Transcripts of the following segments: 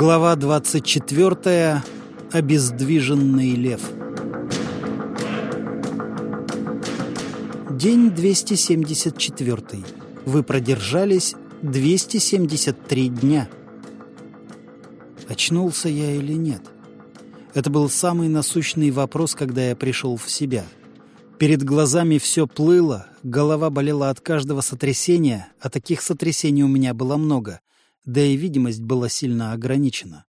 Глава 24. Обездвиженный лев. День 274. Вы продержались 273 дня. Очнулся я или нет? Это был самый насущный вопрос, когда я пришел в себя. Перед глазами все плыло, голова болела от каждого сотрясения, а таких сотрясений у меня было много, да и видимость была сильно ограничена.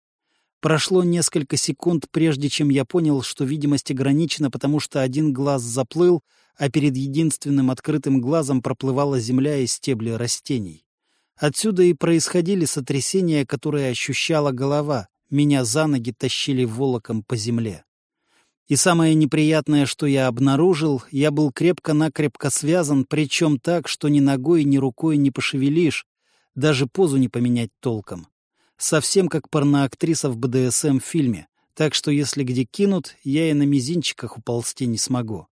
Прошло несколько секунд, прежде чем я понял, что видимость ограничена, потому что один глаз заплыл, а перед единственным открытым глазом проплывала земля и стебли растений. Отсюда и происходили сотрясения, которые ощущала голова, меня за ноги тащили волоком по земле. И самое неприятное, что я обнаружил, я был крепко-накрепко связан, причем так, что ни ногой, ни рукой не пошевелишь, даже позу не поменять толком. Совсем как порноактриса в БДСМ-фильме, так что если где кинут, я и на мизинчиках уползти не смогу.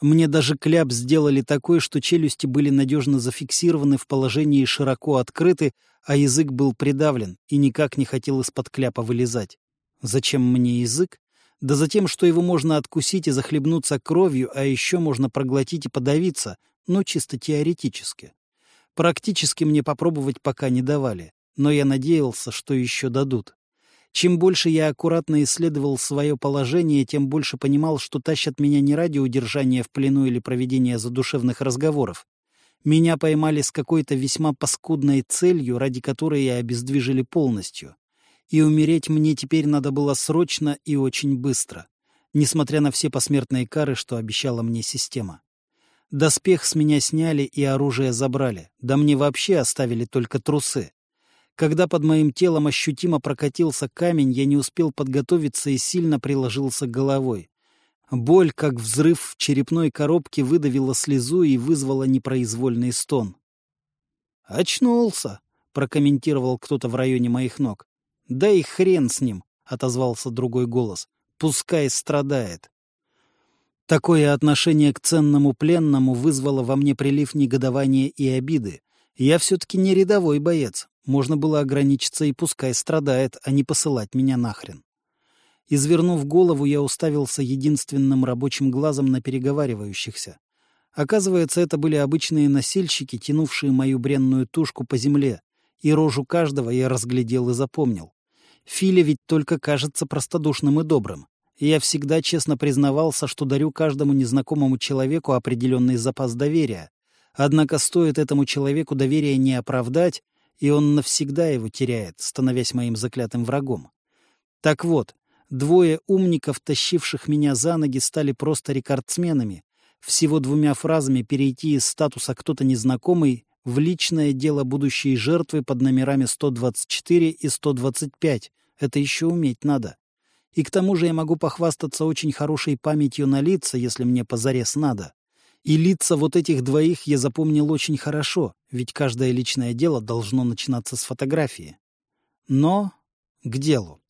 Мне даже кляп сделали такой, что челюсти были надежно зафиксированы в положении широко открыты, а язык был придавлен и никак не хотел из-под кляпа вылезать. Зачем мне язык? Да за тем, что его можно откусить и захлебнуться кровью, а еще можно проглотить и подавиться, но чисто теоретически. Практически мне попробовать пока не давали, но я надеялся, что еще дадут. Чем больше я аккуратно исследовал свое положение, тем больше понимал, что тащат меня не ради удержания в плену или проведения задушевных разговоров. Меня поймали с какой-то весьма паскудной целью, ради которой я обездвижили полностью. И умереть мне теперь надо было срочно и очень быстро, несмотря на все посмертные кары, что обещала мне система. Доспех с меня сняли и оружие забрали, да мне вообще оставили только трусы. Когда под моим телом ощутимо прокатился камень, я не успел подготовиться и сильно приложился головой. Боль, как взрыв в черепной коробке, выдавила слезу и вызвала непроизвольный стон. «Очнулся», — прокомментировал кто-то в районе моих ног. «Да и хрен с ним», — отозвался другой голос. «Пускай страдает». Такое отношение к ценному пленному вызвало во мне прилив негодования и обиды. Я все-таки не рядовой боец. Можно было ограничиться и пускай страдает, а не посылать меня нахрен. Извернув голову, я уставился единственным рабочим глазом на переговаривающихся. Оказывается, это были обычные носильщики, тянувшие мою бренную тушку по земле, и рожу каждого я разглядел и запомнил. Филя ведь только кажется простодушным и добрым я всегда честно признавался, что дарю каждому незнакомому человеку определенный запас доверия. Однако стоит этому человеку доверие не оправдать, и он навсегда его теряет, становясь моим заклятым врагом. Так вот, двое умников, тащивших меня за ноги, стали просто рекордсменами. Всего двумя фразами перейти из статуса «кто-то незнакомый» в личное дело будущей жертвы под номерами 124 и 125. Это еще уметь надо. И к тому же я могу похвастаться очень хорошей памятью на лица, если мне позарез надо. И лица вот этих двоих я запомнил очень хорошо, ведь каждое личное дело должно начинаться с фотографии. Но к делу.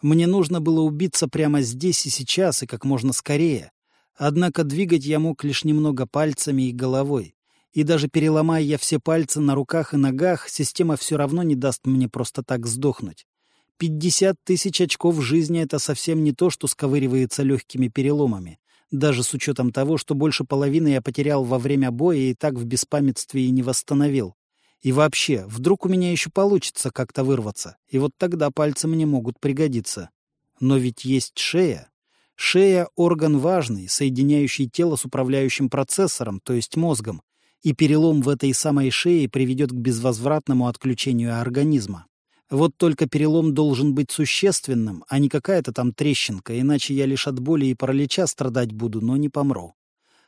Мне нужно было убиться прямо здесь и сейчас, и как можно скорее. Однако двигать я мог лишь немного пальцами и головой. И даже переломая я все пальцы на руках и ногах, система все равно не даст мне просто так сдохнуть. Пятьдесят тысяч очков жизни — это совсем не то, что сковыривается легкими переломами. Даже с учетом того, что больше половины я потерял во время боя и так в беспамятстве и не восстановил. И вообще, вдруг у меня еще получится как-то вырваться, и вот тогда пальцы мне могут пригодиться. Но ведь есть шея. Шея — орган важный, соединяющий тело с управляющим процессором, то есть мозгом, и перелом в этой самой шее приведет к безвозвратному отключению организма. Вот только перелом должен быть существенным, а не какая-то там трещинка, иначе я лишь от боли и паралича страдать буду, но не помру.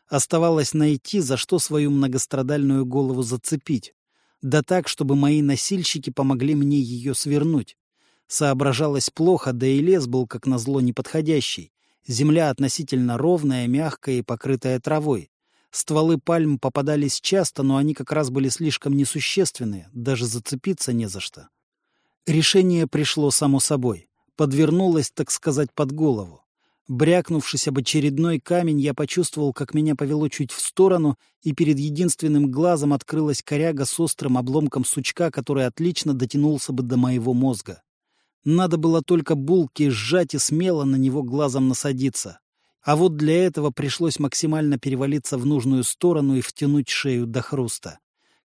Оставалось найти, за что свою многострадальную голову зацепить. Да так, чтобы мои носильщики помогли мне ее свернуть. Соображалось плохо, да и лес был, как назло, неподходящий. Земля относительно ровная, мягкая и покрытая травой. Стволы пальм попадались часто, но они как раз были слишком несущественные, даже зацепиться не за что. Решение пришло само собой. Подвернулось, так сказать, под голову. Брякнувшись об очередной камень, я почувствовал, как меня повело чуть в сторону, и перед единственным глазом открылась коряга с острым обломком сучка, который отлично дотянулся бы до моего мозга. Надо было только булки сжать и смело на него глазом насадиться. А вот для этого пришлось максимально перевалиться в нужную сторону и втянуть шею до хруста.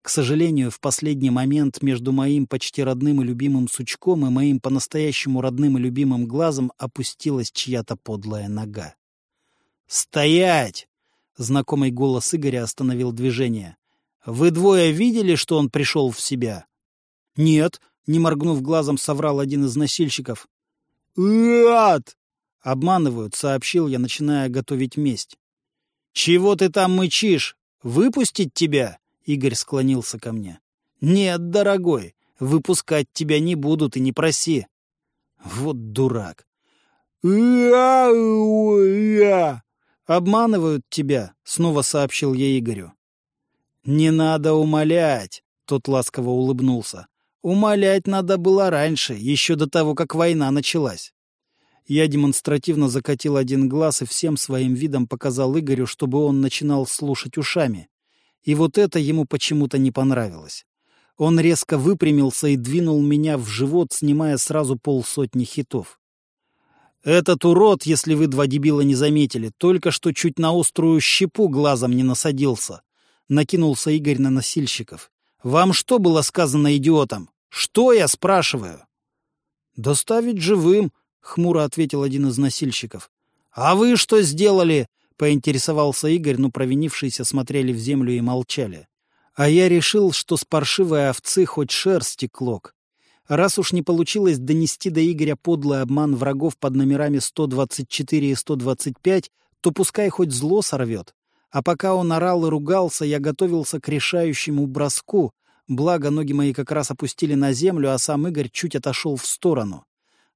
К сожалению, в последний момент между моим почти родным и любимым сучком и моим по-настоящему родным и любимым глазом опустилась чья-то подлая нога. «Стоять!» — знакомый голос Игоря остановил движение. «Вы двое видели, что он пришел в себя?» «Нет», — не моргнув глазом, соврал один из носильщиков. «Ад!» «Обманывают», — сообщил я, начиная готовить месть. «Чего ты там мычишь? Выпустить тебя?» — Игорь склонился ко мне. «Нет, дорогой, выпускать тебя не будут и не проси». Вот дурак. «Обманывают тебя», — снова сообщил я Игорю. «Не надо умолять», — тот ласково улыбнулся. «Умолять надо было раньше, еще до того, как война началась». Я демонстративно закатил один глаз и всем своим видом показал Игорю, чтобы он начинал слушать ушами. И вот это ему почему-то не понравилось. Он резко выпрямился и двинул меня в живот, снимая сразу полсотни хитов. «Этот урод, если вы два дебила не заметили, только что чуть на острую щепу глазом не насадился», — накинулся Игорь на носильщиков. «Вам что было сказано идиотом? Что я спрашиваю?» «Доставить живым», — хмуро ответил один из носильщиков. «А вы что сделали?» — поинтересовался Игорь, но провинившиеся смотрели в землю и молчали. А я решил, что с паршивой овцы хоть шерсти клок. Раз уж не получилось донести до Игоря подлый обман врагов под номерами 124 и 125, то пускай хоть зло сорвет. А пока он орал и ругался, я готовился к решающему броску, благо ноги мои как раз опустили на землю, а сам Игорь чуть отошел в сторону.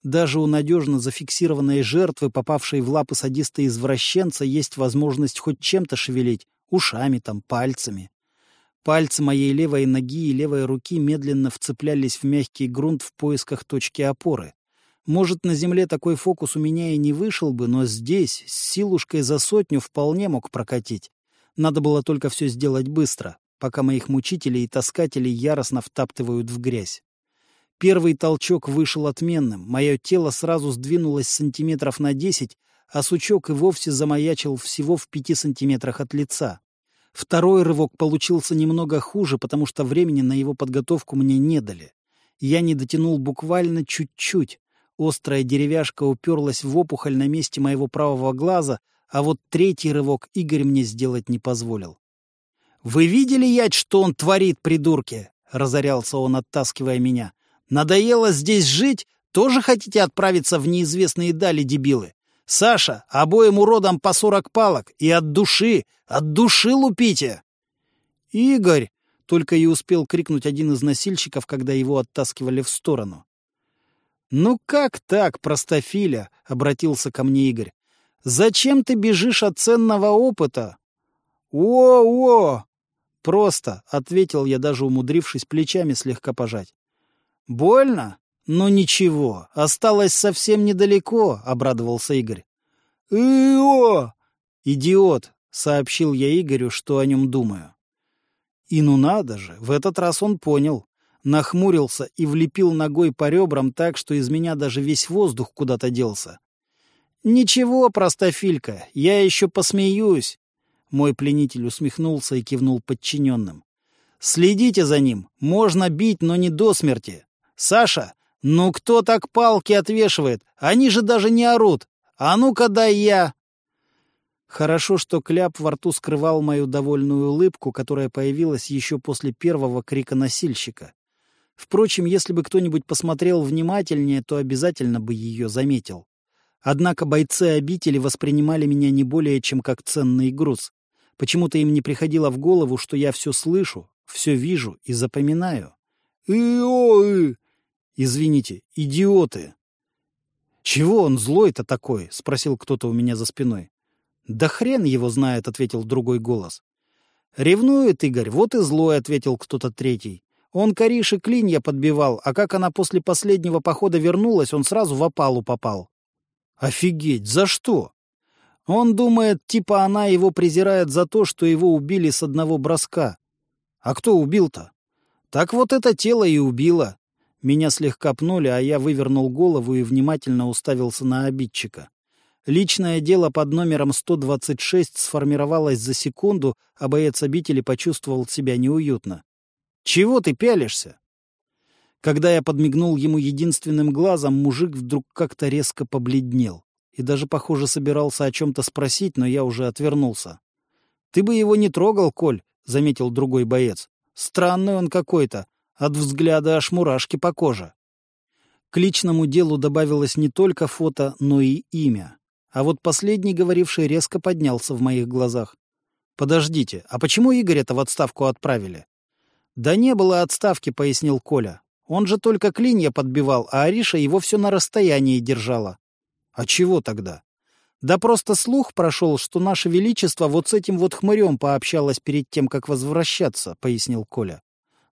Даже у надежно зафиксированной жертвы, попавшей в лапы садиста-извращенца, есть возможность хоть чем-то шевелить, ушами там, пальцами. Пальцы моей левой ноги и левой руки медленно вцеплялись в мягкий грунт в поисках точки опоры. Может, на земле такой фокус у меня и не вышел бы, но здесь, с силушкой за сотню, вполне мог прокатить. Надо было только все сделать быстро, пока моих мучителей и таскателей яростно втаптывают в грязь. Первый толчок вышел отменным, мое тело сразу сдвинулось сантиметров на десять, а сучок и вовсе замаячил всего в пяти сантиметрах от лица. Второй рывок получился немного хуже, потому что времени на его подготовку мне не дали. Я не дотянул буквально чуть-чуть. Острая деревяшка уперлась в опухоль на месте моего правого глаза, а вот третий рывок Игорь мне сделать не позволил. «Вы видели, ять, что он творит, придурки?» — разорялся он, оттаскивая меня. Надоело здесь жить? Тоже хотите отправиться в неизвестные дали, дебилы? Саша, обоим уродам по сорок палок. И от души, от души лупите!» «Игорь!» — только и успел крикнуть один из носильщиков, когда его оттаскивали в сторону. «Ну как так, простофиля?» — обратился ко мне Игорь. «Зачем ты бежишь от ценного опыта?» «О-о!» «Просто», — ответил я, даже умудрившись плечами слегка пожать. «Больно? Ну ничего, осталось совсем недалеко», — обрадовался Игорь. «И-о!» «Идиот», — сообщил я Игорю, что о нем думаю. И ну надо же, в этот раз он понял. Нахмурился и влепил ногой по ребрам так, что из меня даже весь воздух куда-то делся. «Ничего, простофилька, я еще посмеюсь», — мой пленитель усмехнулся и кивнул подчиненным. «Следите за ним, можно бить, но не до смерти. «Саша, ну кто так палки отвешивает? Они же даже не орут. А ну-ка дай я!» Хорошо, что кляп во рту скрывал мою довольную улыбку, которая появилась еще после первого крика носильщика. Впрочем, если бы кто-нибудь посмотрел внимательнее, то обязательно бы ее заметил. Однако бойцы обители воспринимали меня не более чем как ценный груз. Почему-то им не приходило в голову, что я все слышу, все вижу и запоминаю. «И-о-и!» Извините, идиоты. Чего он злой-то такой? спросил кто-то у меня за спиной. Да хрен его знает, ответил другой голос. Ревнует Игорь, вот и злой, ответил кто-то третий. Он Карише клинья подбивал, а как она после последнего похода вернулась, он сразу в опалу попал. Офигеть, за что? Он думает, типа она его презирает за то, что его убили с одного броска. А кто убил-то? Так вот это тело и убило. Меня слегка пнули, а я вывернул голову и внимательно уставился на обидчика. Личное дело под номером 126 сформировалось за секунду, а боец обители почувствовал себя неуютно. «Чего ты пялишься?» Когда я подмигнул ему единственным глазом, мужик вдруг как-то резко побледнел. И даже, похоже, собирался о чем-то спросить, но я уже отвернулся. «Ты бы его не трогал, Коль», — заметил другой боец. «Странный он какой-то. От взгляда аж мурашки по коже». К личному делу добавилось не только фото, но и имя. А вот последний, говоривший, резко поднялся в моих глазах. «Подождите, а почему Игоря-то в отставку отправили?» «Да не было отставки», — пояснил Коля. «Он же только клинья подбивал, а Ариша его все на расстоянии держала». «А чего тогда?» «Да просто слух прошел, что наше величество вот с этим вот хмырем пообщалось перед тем, как возвращаться», — пояснил Коля.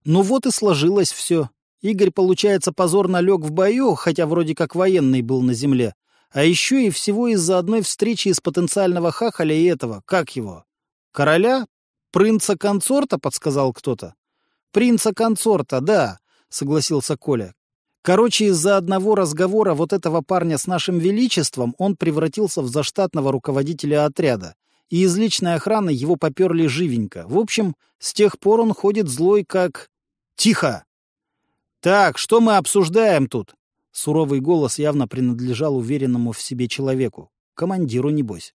«Ну вот и сложилось все. Игорь, получается, позорно лег в бою, хотя вроде как военный был на земле, а еще и всего из-за одной встречи из потенциального хахаля и этого, как его? Короля? Принца-консорта, подсказал кто-то. Принца-консорта, да, согласился Коля. Короче, из-за одного разговора вот этого парня с нашим величеством он превратился в заштатного руководителя отряда, и из личной охраны его поперли живенько. В общем, с тех пор он ходит злой как... Тихо! Так, что мы обсуждаем тут? Суровый голос явно принадлежал уверенному в себе человеку. Командиру, небось.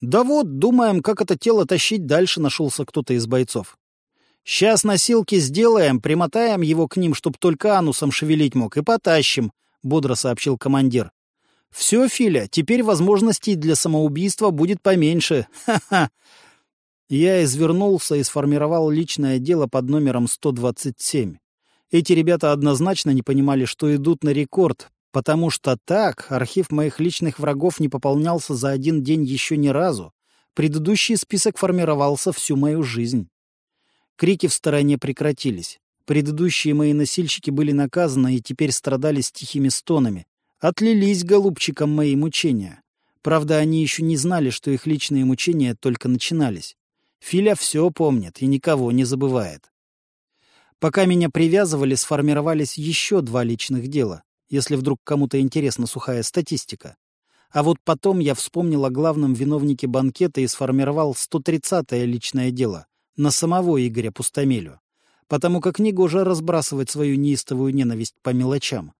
«Да вот, думаем, как это тело тащить дальше», — нашелся кто-то из бойцов. «Сейчас носилки сделаем, примотаем его к ним, чтоб только анусом шевелить мог, и потащим», — бодро сообщил командир. «Все, Филя, теперь возможностей для самоубийства будет поменьше. Ха-ха!» Я извернулся и сформировал личное дело под номером 127. Эти ребята однозначно не понимали, что идут на рекорд, потому что так архив моих личных врагов не пополнялся за один день еще ни разу. Предыдущий список формировался всю мою жизнь. Крики в стороне прекратились. Предыдущие мои носильщики были наказаны и теперь страдали с тихими стонами. Отлились голубчикам мои мучения. Правда, они еще не знали, что их личные мучения только начинались. Филя все помнит и никого не забывает. Пока меня привязывали, сформировались еще два личных дела, если вдруг кому-то интересна сухая статистика. А вот потом я вспомнил о главном виновнике банкета и сформировал 130-е личное дело на самого Игоря Пустомелю, потому как негоже разбрасывать свою неистовую ненависть по мелочам.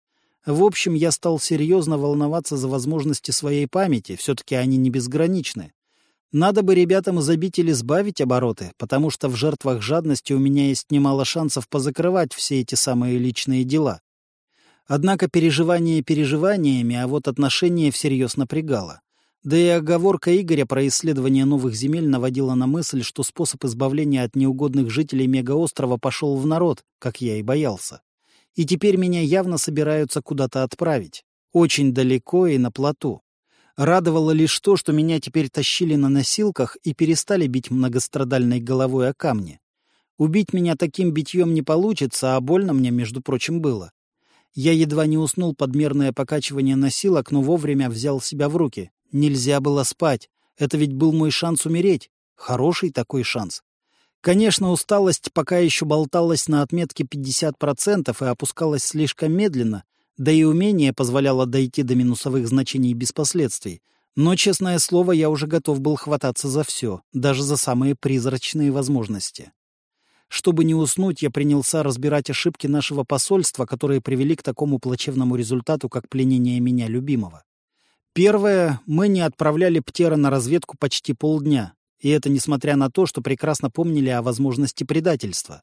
В общем, я стал серьезно волноваться за возможности своей памяти, все-таки они не безграничны. Надо бы ребятам забить или сбавить обороты, потому что в жертвах жадности у меня есть немало шансов позакрывать все эти самые личные дела. Однако переживание переживаниями, а вот отношение всерьез напрягало. Да и оговорка Игоря про исследование новых земель наводила на мысль, что способ избавления от неугодных жителей мегаострова пошел в народ, как я и боялся. И теперь меня явно собираются куда-то отправить. Очень далеко и на плоту. Радовало лишь то, что меня теперь тащили на носилках и перестали бить многострадальной головой о камни. Убить меня таким битьем не получится, а больно мне, между прочим, было. Я едва не уснул под мерное покачивание носилок, но вовремя взял себя в руки. Нельзя было спать. Это ведь был мой шанс умереть. Хороший такой шанс. Конечно, усталость пока еще болталась на отметке 50% и опускалась слишком медленно, да и умение позволяло дойти до минусовых значений без последствий. Но, честное слово, я уже готов был хвататься за все, даже за самые призрачные возможности. Чтобы не уснуть, я принялся разбирать ошибки нашего посольства, которые привели к такому плачевному результату, как пленение меня любимого. Первое, мы не отправляли Птера на разведку почти полдня, и это несмотря на то, что прекрасно помнили о возможности предательства.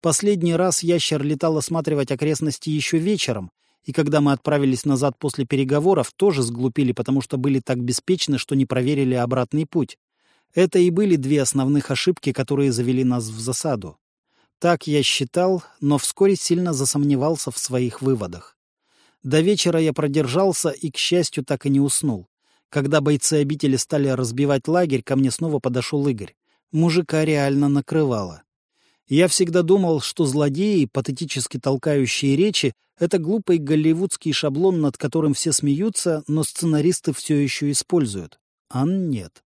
Последний раз ящер летал осматривать окрестности еще вечером, и когда мы отправились назад после переговоров, тоже сглупили, потому что были так беспечны, что не проверили обратный путь. Это и были две основных ошибки, которые завели нас в засаду. Так я считал, но вскоре сильно засомневался в своих выводах. До вечера я продержался и, к счастью, так и не уснул. Когда бойцы обители стали разбивать лагерь, ко мне снова подошел Игорь. Мужика реально накрывало. Я всегда думал, что злодеи, патетически толкающие речи, это глупый голливудский шаблон, над которым все смеются, но сценаристы все еще используют. А нет.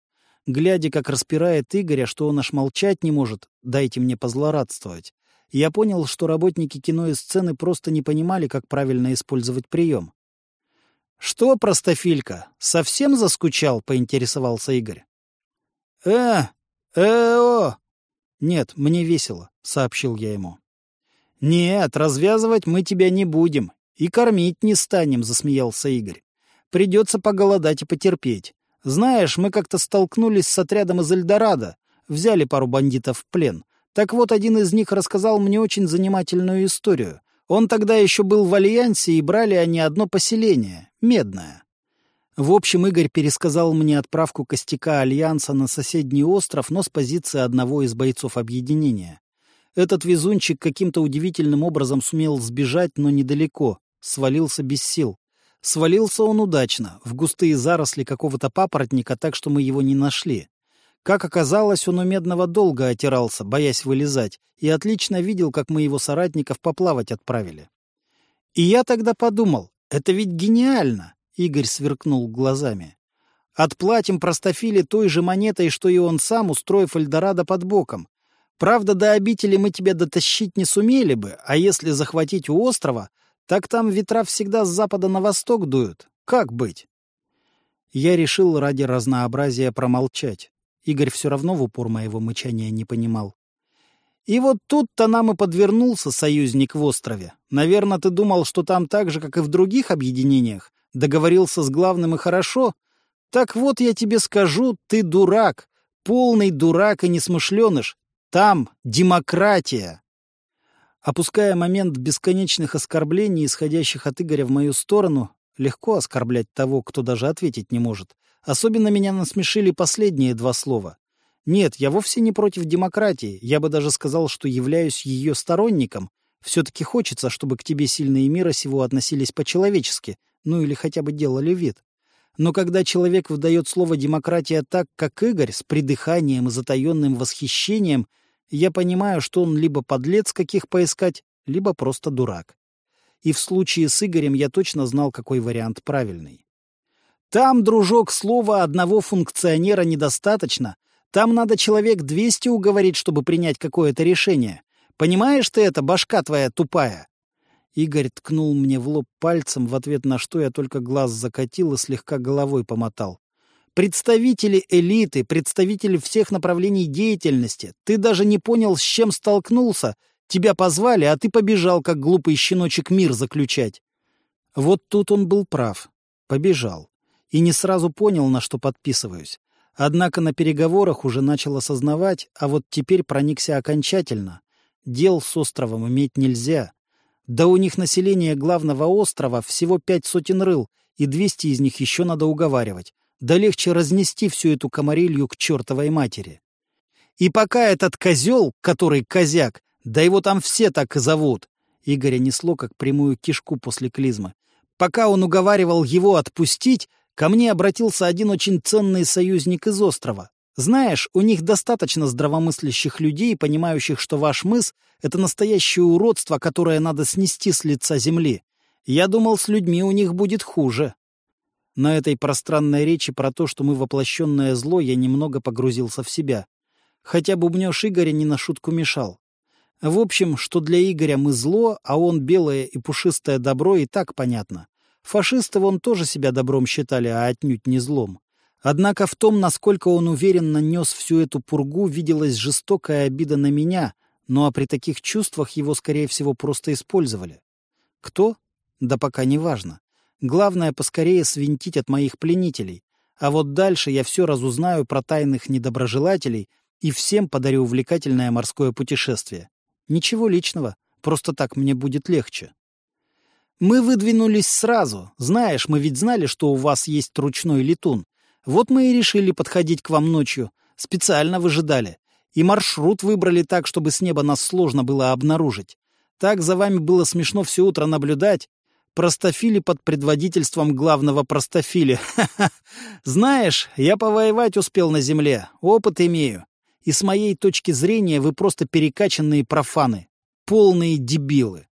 Глядя, как распирает Игоря, что он аж молчать не может, дайте мне позлорадствовать. я понял, что работники кино и сцены просто не понимали, как правильно использовать прием. «Что, простофилька, совсем заскучал?» — поинтересовался Игорь. «Э, э-о!» «Нет, мне весело», — сообщил я ему. «Нет, развязывать мы тебя не будем. И кормить не станем», — засмеялся Игорь. «Придется поголодать и потерпеть. Знаешь, мы как-то столкнулись с отрядом из Эльдорадо, взяли пару бандитов в плен. Так вот, один из них рассказал мне очень занимательную историю. Он тогда еще был в Альянсе, и брали они одно поселение — Медное. В общем, Игорь пересказал мне отправку костяка Альянса на соседний остров, но с позиции одного из бойцов объединения. Этот везунчик каким-то удивительным образом сумел сбежать, но недалеко, свалился без сил. Свалился он удачно, в густые заросли какого-то папоротника, так что мы его не нашли. Как оказалось, он у Медного долго отирался, боясь вылезать, и отлично видел, как мы его соратников поплавать отправили. И я тогда подумал, это ведь гениально, Игорь сверкнул глазами. Отплатим простофиле той же монетой, что и он сам, устроив Эльдорадо под боком. Правда, до обители мы тебя дотащить не сумели бы, а если захватить у острова, так там ветра всегда с запада на восток дуют. Как быть? Я решил ради разнообразия промолчать. Игорь все равно в упор моего мычания не понимал. И вот тут-то нам и подвернулся союзник в острове. Наверное, ты думал, что там так же, как и в других объединениях. Договорился с главным и хорошо. Так вот я тебе скажу, ты дурак. Полный дурак и несмышленыш. Там демократия. Опуская момент бесконечных оскорблений, исходящих от Игоря в мою сторону, легко оскорблять того, кто даже ответить не может. Особенно меня насмешили последние два слова. Нет, я вовсе не против демократии, я бы даже сказал, что являюсь ее сторонником. Все-таки хочется, чтобы к тебе сильные мира сего относились по-человечески, ну или хотя бы делали вид. Но когда человек выдает слово «демократия» так, как Игорь, с придыханием и затаенным восхищением, я понимаю, что он либо подлец каких поискать, либо просто дурак. И в случае с Игорем я точно знал, какой вариант правильный. Там, дружок, слова одного функционера недостаточно. Там надо человек 200 уговорить, чтобы принять какое-то решение. Понимаешь ты это, башка твоя тупая?» Игорь ткнул мне в лоб пальцем, в ответ на что я только глаз закатил и слегка головой помотал. «Представители элиты, представители всех направлений деятельности. Ты даже не понял, с чем столкнулся. Тебя позвали, а ты побежал, как глупый щеночек, мир заключать». Вот тут он был прав. Побежал и не сразу понял, на что подписываюсь. Однако на переговорах уже начал осознавать, а вот теперь проникся окончательно. Дел с островом иметь нельзя. Да у них население главного острова всего пять сотен рыл, и двести из них еще надо уговаривать. Да легче разнести всю эту комарилью к чертовой матери. И пока этот козел, который козяк, да его там все так и зовут, Игоря несло как прямую кишку после клизмы, пока он уговаривал его отпустить, Ко мне обратился один очень ценный союзник из острова. Знаешь, у них достаточно здравомыслящих людей, понимающих, что ваш мыс — это настоящее уродство, которое надо снести с лица земли. Я думал, с людьми у них будет хуже. На этой пространной речи про то, что мы воплощенное зло, я немного погрузился в себя. Хотя бубнёж Игоря не на шутку мешал. В общем, что для Игоря мы зло, а он белое и пушистое добро, и так понятно. Фашисты вон тоже себя добром считали, а отнюдь не злом. Однако в том, насколько он уверенно нес всю эту пургу, виделась жестокая обида на меня, ну а при таких чувствах его, скорее всего, просто использовали. Кто? Да пока не важно. Главное, поскорее свинтить от моих пленителей. А вот дальше я все разузнаю про тайных недоброжелателей и всем подарю увлекательное морское путешествие. Ничего личного, просто так мне будет легче. Мы выдвинулись сразу. Знаешь, мы ведь знали, что у вас есть ручной летун. Вот мы и решили подходить к вам ночью. Специально выжидали. И маршрут выбрали так, чтобы с неба нас сложно было обнаружить. Так за вами было смешно все утро наблюдать. Простофили под предводительством главного простофили. Знаешь, я повоевать успел на земле, опыт имею. И с моей точки зрения вы просто перекачанные профаны. Полные дебилы.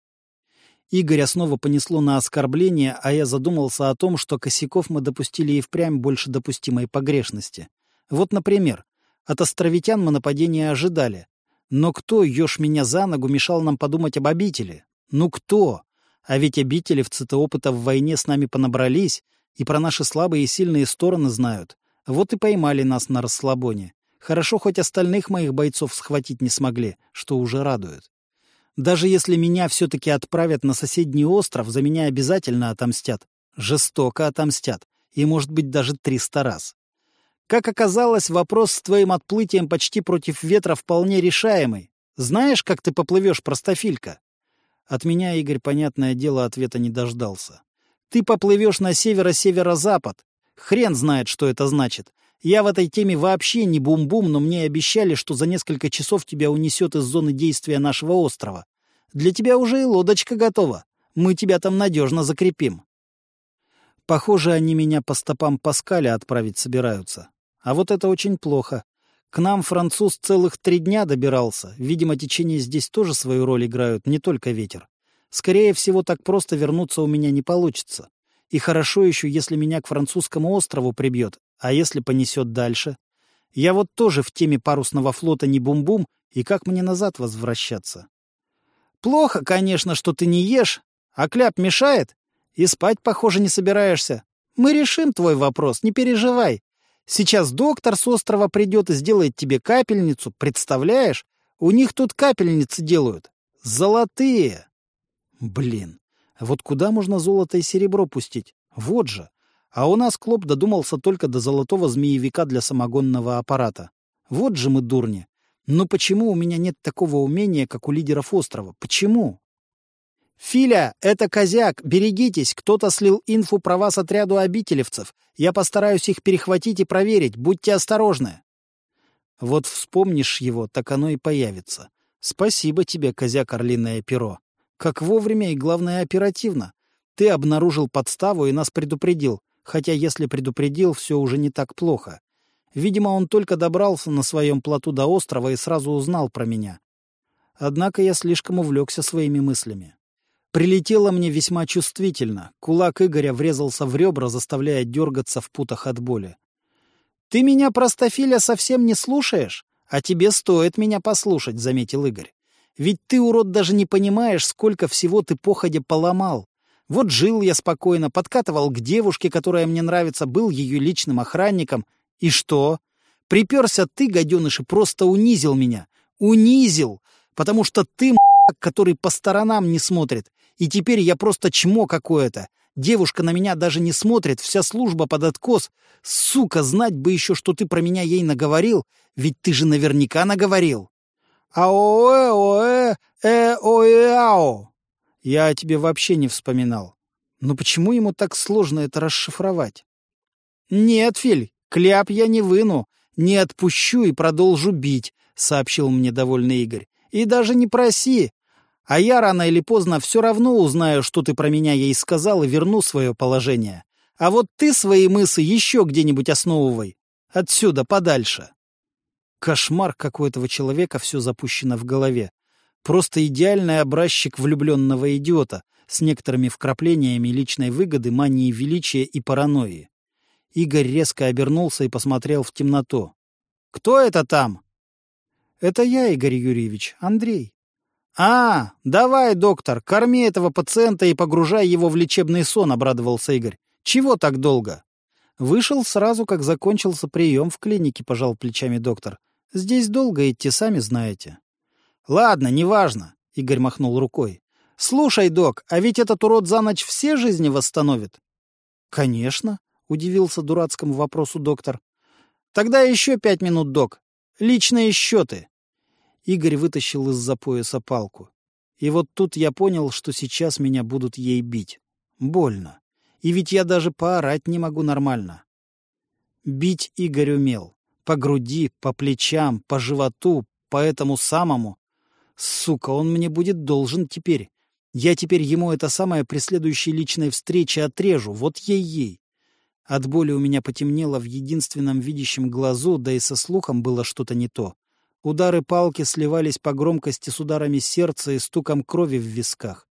Игоря снова понесло на оскорбление, а я задумался о том, что косяков мы допустили и впрямь больше допустимой погрешности. Вот, например, от островитян мы нападения ожидали. Но кто, ешь меня за ногу, мешал нам подумать об обители? Ну кто? А ведь обителевцы-то опыта в войне с нами понабрались, и про наши слабые и сильные стороны знают. Вот и поймали нас на расслабоне. Хорошо, хоть остальных моих бойцов схватить не смогли, что уже радует. Даже если меня все-таки отправят на соседний остров, за меня обязательно отомстят. Жестоко отомстят. И, может быть, даже триста раз. Как оказалось, вопрос с твоим отплытием почти против ветра вполне решаемый. Знаешь, как ты поплывешь, простофилька? От меня Игорь, понятное дело, ответа не дождался. Ты поплывешь на северо-северо-запад. Хрен знает, что это значит. Я в этой теме вообще не бум-бум, но мне обещали, что за несколько часов тебя унесет из зоны действия нашего острова. Для тебя уже и лодочка готова. Мы тебя там надежно закрепим. Похоже, они меня по стопам Паскаля отправить собираются. А вот это очень плохо. К нам француз целых три дня добирался. Видимо, течения здесь тоже свою роль играют, не только ветер. Скорее всего, так просто вернуться у меня не получится. И хорошо еще, если меня к французскому острову прибьет, а если понесет дальше? Я вот тоже в теме парусного флота не бум-бум, и как мне назад возвращаться? Плохо, конечно, что ты не ешь, а кляп мешает, и спать, похоже, не собираешься. Мы решим твой вопрос, не переживай. Сейчас доктор с острова придет и сделает тебе капельницу, представляешь? У них тут капельницы делают. Золотые. Блин, вот куда можно золото и серебро пустить? Вот же. А у нас Клоп додумался только до золотого змеевика для самогонного аппарата. Вот же мы дурни. Но почему у меня нет такого умения, как у лидеров острова? Почему? «Филя, это козяк! Берегитесь! Кто-то слил инфу про вас отряду обителевцев. Я постараюсь их перехватить и проверить. Будьте осторожны!» Вот вспомнишь его, так оно и появится. Спасибо тебе, козяк Орлиное перо. Как вовремя и, главное, оперативно. Ты обнаружил подставу и нас предупредил. Хотя, если предупредил, все уже не так плохо. Видимо, он только добрался на своем плоту до острова и сразу узнал про меня. Однако я слишком увлекся своими мыслями. Прилетело мне весьма чувствительно. Кулак Игоря врезался в ребра, заставляя дергаться в путах от боли. «Ты меня, простофиля, совсем не слушаешь? А тебе стоит меня послушать», — заметил Игорь. «Ведь ты, урод, даже не понимаешь, сколько всего ты походя поломал. Вот жил я спокойно, подкатывал к девушке, которая мне нравится, был ее личным охранником. И что? Приперся ты, гаденыш, и просто унизил меня. Унизил! Потому что ты, который по сторонам не смотрит, и теперь я просто чмо какое-то. Девушка на меня даже не смотрит, вся служба под откос. Сука, знать бы еще, что ты про меня ей наговорил, ведь ты же наверняка наговорил. Аоэ-оэ-э-оэ-ао. Я о тебе вообще не вспоминал. Но почему ему так сложно это расшифровать? Нет, Филь, кляп я не выну, не отпущу и продолжу бить, сообщил мне довольный Игорь. И даже не проси, а я рано или поздно все равно узнаю, что ты про меня ей сказал, и верну свое положение. А вот ты свои мысли еще где-нибудь основывай. Отсюда, подальше. Кошмар какого-то человека все запущено в голове. Просто идеальный образчик влюбленного идиота с некоторыми вкраплениями личной выгоды, мании величия и паранойи. Игорь резко обернулся и посмотрел в темноту. «Кто это там?» «Это я, Игорь Юрьевич, Андрей». «А, давай, доктор, корми этого пациента и погружай его в лечебный сон», — обрадовался Игорь. «Чего так долго?» «Вышел сразу, как закончился прием в клинике», — пожал плечами доктор. «Здесь долго идти, сами знаете». «Ладно, неважно», — Игорь махнул рукой. «Слушай, док, а ведь этот урод за ночь все жизни восстановит?» «Конечно», — удивился дурацкому вопросу доктор. «Тогда еще пять минут, док. Личные счеты». Игорь вытащил из-за пояса палку. И вот тут я понял, что сейчас меня будут ей бить. Больно. И ведь я даже поорать не могу нормально. Бить Игорь умел. По груди, по плечам, по животу, по этому самому. Сука, он мне будет должен теперь. Я теперь ему это самое при следующей личной встрече отрежу. Вот ей-ей. От боли у меня потемнело в единственном видящем глазу, да и со слухом было что-то не то. Удары палки сливались по громкости с ударами сердца и стуком крови в висках.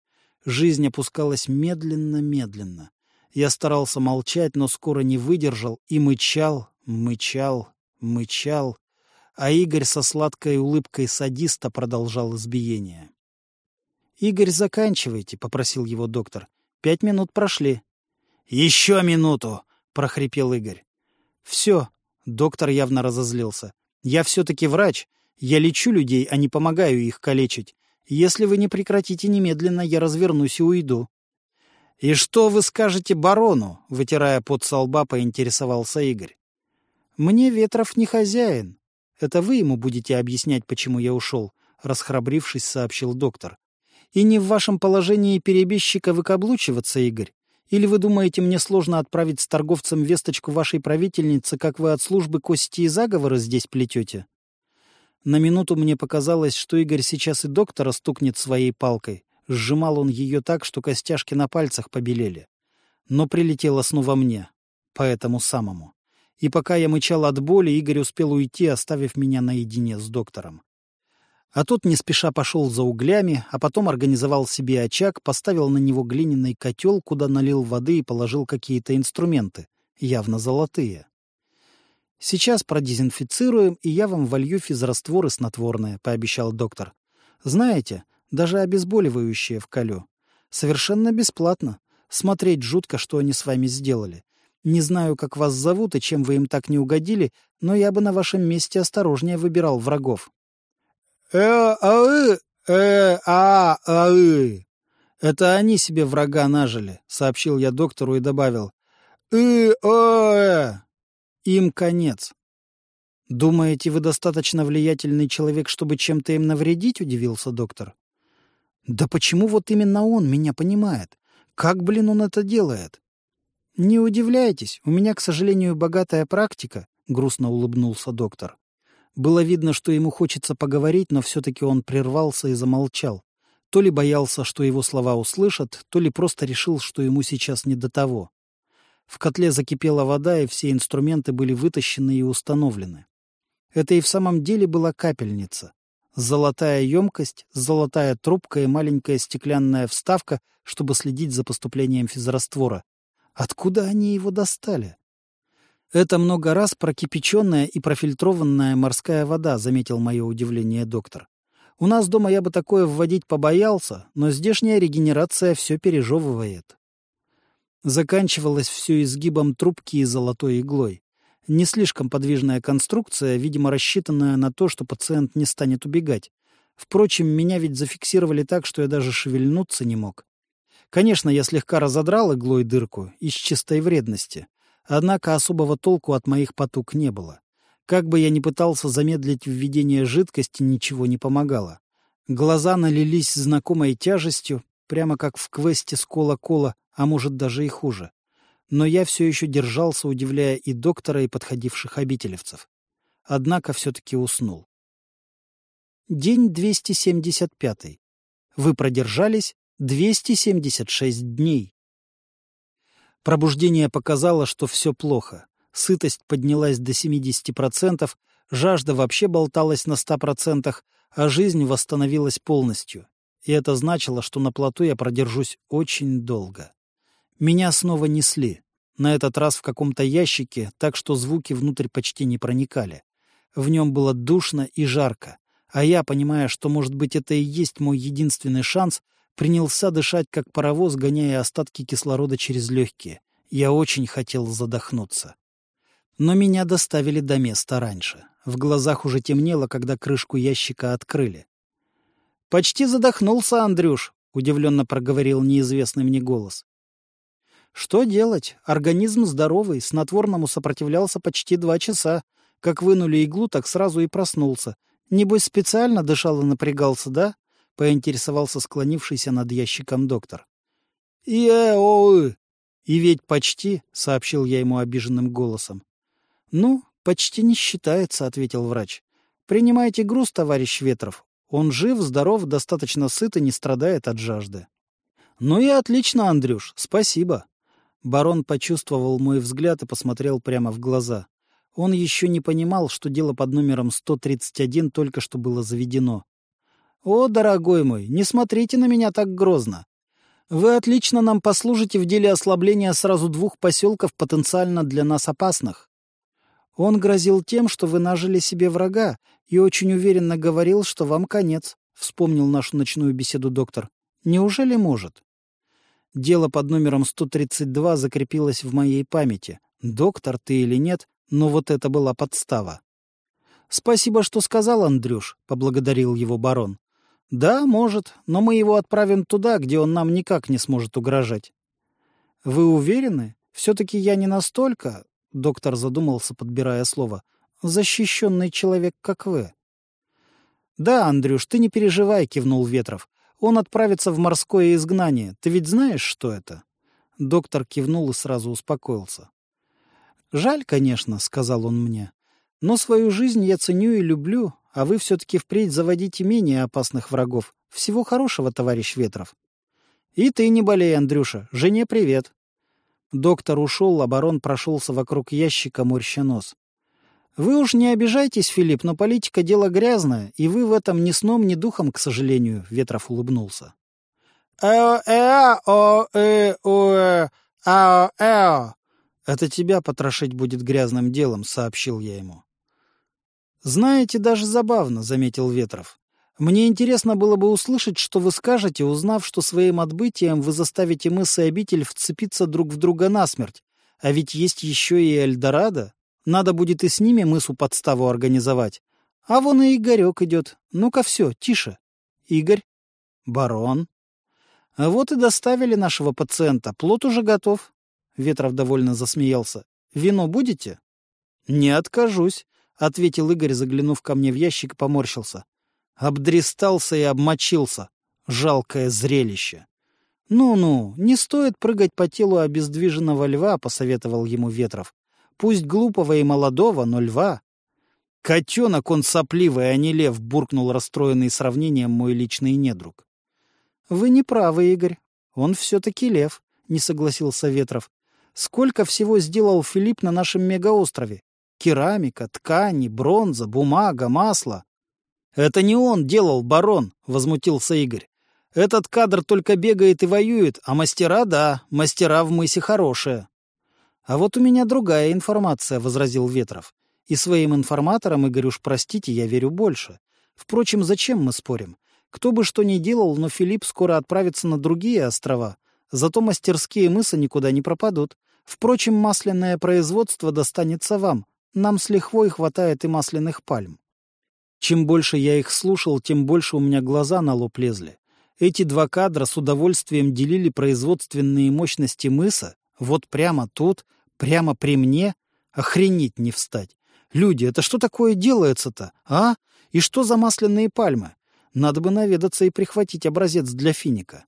Жизнь опускалась медленно-медленно. Я старался молчать, но скоро не выдержал и мычал, мычал, мычал. А Игорь со сладкой улыбкой садиста продолжал избиение. «Игорь, заканчивайте», — попросил его доктор. «Пять минут прошли». «Еще минуту!» — прохрипел Игорь. «Все», — доктор явно разозлился. «Я все-таки врач. Я лечу людей, а не помогаю их калечить. Если вы не прекратите немедленно, я развернусь и уйду». «И что вы скажете барону?» — вытирая пот со лба, поинтересовался Игорь. «Мне Ветров не хозяин. Это вы ему будете объяснять, почему я ушел», — расхрабрившись, сообщил доктор. И не в вашем положении перебежчика выкаблучиваться, Игорь? Или вы думаете, мне сложно отправить с торговцем весточку вашей правительницы, как вы от службы кости и заговора здесь плетете? На минуту мне показалось, что Игорь сейчас и доктора стукнет своей палкой. Сжимал он ее так, что костяшки на пальцах побелели. Но прилетело снова мне. По этому самому. И пока я мычал от боли, Игорь успел уйти, оставив меня наедине с доктором. А тот не спеша пошел за углями, а потом организовал себе очаг, поставил на него глиняный котел, куда налил воды и положил какие-то инструменты, явно золотые. «Сейчас продезинфицируем, и я вам волью физраствор и снотворное», — пообещал доктор. «Знаете, даже обезболивающее вколю. Совершенно бесплатно. Смотреть жутко, что они с вами сделали. Не знаю, как вас зовут и чем вы им так не угодили, но я бы на вашем месте осторожнее выбирал врагов э а э а а Это они себе врага нажили, сообщил я доктору и добавил. «И, о, э. Им конец. «Думаете, вы достаточно влиятельный человек, чтобы чем-то им навредить?» — удивился доктор. «Да почему вот именно он меня понимает? Как, блин, он это делает?» «Не удивляйтесь, у меня, к сожалению, богатая практика», — грустно улыбнулся доктор. Было видно, что ему хочется поговорить, но все-таки он прервался и замолчал. То ли боялся, что его слова услышат, то ли просто решил, что ему сейчас не до того. В котле закипела вода, и все инструменты были вытащены и установлены. Это и в самом деле была капельница. Золотая емкость, золотая трубка и маленькая стеклянная вставка, чтобы следить за поступлением физраствора. Откуда они его достали? «Это много раз прокипяченная и профильтрованная морская вода», — заметил мое удивление доктор. «У нас дома я бы такое вводить побоялся, но здешняя регенерация все пережевывает». Заканчивалось все изгибом трубки и золотой иглой. Не слишком подвижная конструкция, видимо, рассчитанная на то, что пациент не станет убегать. Впрочем, меня ведь зафиксировали так, что я даже шевельнуться не мог. Конечно, я слегка разодрал иглой дырку из чистой вредности. Однако особого толку от моих потуг не было. Как бы я ни пытался замедлить введение жидкости, ничего не помогало. Глаза налились знакомой тяжестью, прямо как в квесте с кола-кола, а может даже и хуже. Но я все еще держался, удивляя и доктора, и подходивших обителевцев. Однако все-таки уснул. День 275. Вы продержались 276 дней. Пробуждение показало, что все плохо. Сытость поднялась до 70%, жажда вообще болталась на 100%, а жизнь восстановилась полностью. И это значило, что на плоту я продержусь очень долго. Меня снова несли. На этот раз в каком-то ящике, так что звуки внутрь почти не проникали. В нем было душно и жарко. А я, понимая, что, может быть, это и есть мой единственный шанс, принялся дышать, как паровоз, гоняя остатки кислорода через легкие. Я очень хотел задохнуться. Но меня доставили до места раньше. В глазах уже темнело, когда крышку ящика открыли. «Почти задохнулся, Андрюш», — удивленно проговорил неизвестный мне голос. «Что делать? Организм здоровый, снотворному сопротивлялся почти два часа. Как вынули иглу, так сразу и проснулся. Небось, специально дышал и напрягался, да?» — поинтересовался склонившийся над ящиком доктор. о «И ведь почти», — сообщил я ему обиженным голосом. «Ну, почти не считается», — ответил врач. «Принимайте груз, товарищ Ветров. Он жив, здоров, достаточно сыт и не страдает от жажды». «Ну и отлично, Андрюш, спасибо». Барон почувствовал мой взгляд и посмотрел прямо в глаза. Он еще не понимал, что дело под номером 131 только что было заведено. «О, дорогой мой, не смотрите на меня так грозно. Вы отлично нам послужите в деле ослабления сразу двух поселков, потенциально для нас опасных». Он грозил тем, что вы нажили себе врага, и очень уверенно говорил, что вам конец, — вспомнил нашу ночную беседу доктор. Неужели может? Дело под номером 132 закрепилось в моей памяти. Доктор ты или нет, но вот это была подстава. «Спасибо, что сказал, Андрюш», — поблагодарил его барон. «Да, может, но мы его отправим туда, где он нам никак не сможет угрожать». «Вы уверены? Все-таки я не настолько...» — доктор задумался, подбирая слово. «Защищенный человек, как вы». «Да, Андрюш, ты не переживай», — кивнул Ветров. «Он отправится в морское изгнание. Ты ведь знаешь, что это?» Доктор кивнул и сразу успокоился. «Жаль, конечно», — сказал он мне. «Но свою жизнь я ценю и люблю, а вы все-таки впредь заводите менее опасных врагов. Всего хорошего, товарищ Ветров». «И ты не болей, Андрюша. Жене привет». Доктор ушел, а прошелся вокруг ящика, морща нос. «Вы уж не обижайтесь, Филипп, но политика — дело грязное, и вы в этом ни сном, ни духом, к сожалению», — Ветров улыбнулся. «Э-э-о-э-о-э, ао-эо», «Это тебя потрошить будет грязным делом», — сообщил я ему. «Знаете, даже забавно», — заметил Ветров. «Мне интересно было бы услышать, что вы скажете, узнав, что своим отбытием вы заставите мыс и обитель вцепиться друг в друга насмерть. А ведь есть еще и Эльдорадо. Надо будет и с ними мысу подставу организовать. А вон и Игорек идет. Ну-ка все, тише. Игорь. Барон. А вот и доставили нашего пациента. Плод уже готов. Ветров довольно засмеялся. «Вино будете?» «Не откажусь», — ответил Игорь, заглянув ко мне в ящик и поморщился. Обдристался и обмочился. Жалкое зрелище. «Ну-ну, не стоит прыгать по телу обездвиженного льва», — посоветовал ему Ветров. «Пусть глупого и молодого, но льва». «Котенок он сопливый, а не лев», — буркнул расстроенный сравнением мой личный недруг. «Вы не правы, Игорь. Он все-таки лев», — не согласился Ветров. Сколько всего сделал Филипп на нашем мегаострове? Керамика, ткани, бронза, бумага, масло. «Это не он делал, барон», — возмутился Игорь. «Этот кадр только бегает и воюет, а мастера — да, мастера в мысе хорошие». «А вот у меня другая информация», — возразил Ветров. «И своим информаторам, Игорь, уж простите, я верю больше. Впрочем, зачем мы спорим? Кто бы что ни делал, но Филипп скоро отправится на другие острова. Зато мастерские мыса никуда не пропадут. Впрочем, масляное производство достанется вам. Нам с лихвой хватает и масляных пальм. Чем больше я их слушал, тем больше у меня глаза на лоб лезли. Эти два кадра с удовольствием делили производственные мощности мыса. Вот прямо тут, прямо при мне. Охренеть не встать. Люди, это что такое делается-то, а? И что за масляные пальмы? Надо бы наведаться и прихватить образец для финика.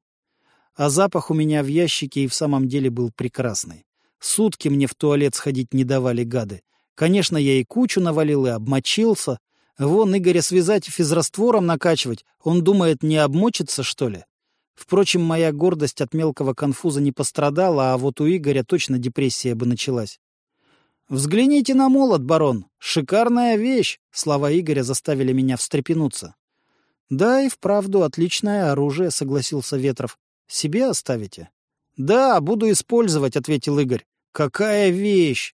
А запах у меня в ящике и в самом деле был прекрасный. Сутки мне в туалет сходить не давали гады. Конечно, я и кучу навалил, и обмочился. Вон Игоря связать физраствором накачивать. Он думает, не обмочится, что ли? Впрочем, моя гордость от мелкого конфуза не пострадала, а вот у Игоря точно депрессия бы началась. «Взгляните на молот, барон! Шикарная вещь!» Слова Игоря заставили меня встрепенуться. «Да, и вправду отличное оружие», — согласился Ветров. «Себе оставите?» «Да, буду использовать», — ответил Игорь. «Какая вещь!»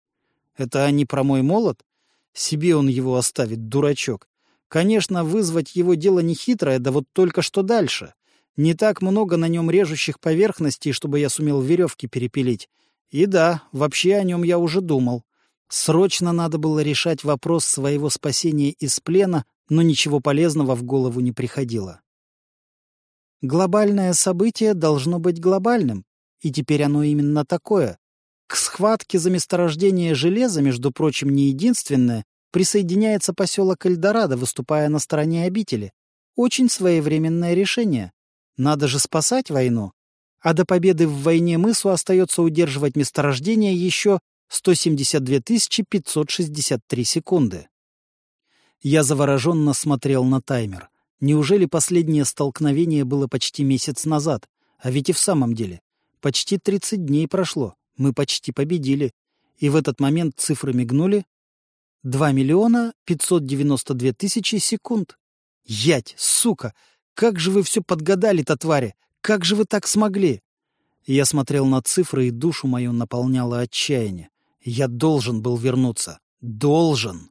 «Это они про мой молот?» Себе он его оставит, дурачок. Конечно, вызвать его дело нехитрое, да вот только что дальше. Не так много на нем режущих поверхностей, чтобы я сумел веревки перепилить. И да, вообще о нем я уже думал. Срочно надо было решать вопрос своего спасения из плена, но ничего полезного в голову не приходило. Глобальное событие должно быть глобальным, и теперь оно именно такое. К схватке за месторождение железа, между прочим, не единственное, присоединяется поселок Эльдорадо, выступая на стороне обители. Очень своевременное решение. Надо же спасать войну. А до победы в войне мысу остается удерживать месторождение еще 172 563 секунды. Я завороженно смотрел на таймер. Неужели последнее столкновение было почти месяц назад? А ведь и в самом деле. Почти 30 дней прошло. Мы почти победили. И в этот момент цифры мигнули. 2 миллиона 592 тысячи секунд. Ять, сука! Как же вы все подгадали-то, твари! Как же вы так смогли? Я смотрел на цифры, и душу мою наполняло отчаяние. Я должен был вернуться. Должен.